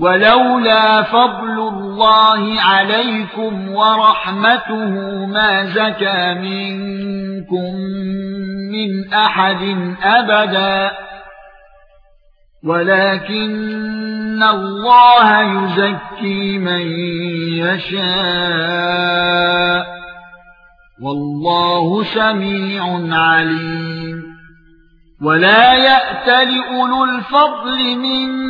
ولولا فضل الله عليكم ورحمته ما زكى منكم من أحد أبدا. ولكن الله يزكي من يشاء. والله سميع عليم. ولا يأتل أولو الفضل منكم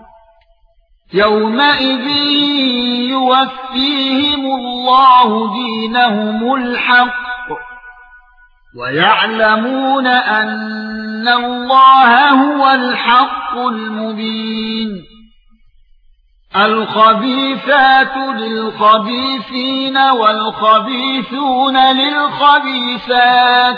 يومئذ يوفيهم الله دينهم الحق ويعلمون ان الله هو الحق المبين الخبيثات للخبيثين والخبيثون للخبيثات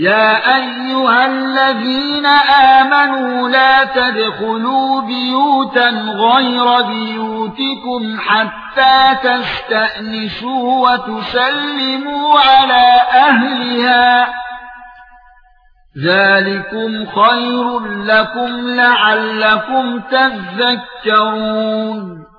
يا أيها الذين آمنوا لا تدخلوا بيوتا غير بيوتكم حتى تستأنسوا وتسلموا على أهلها. ذلكم خير لكم لعلكم تذكرون.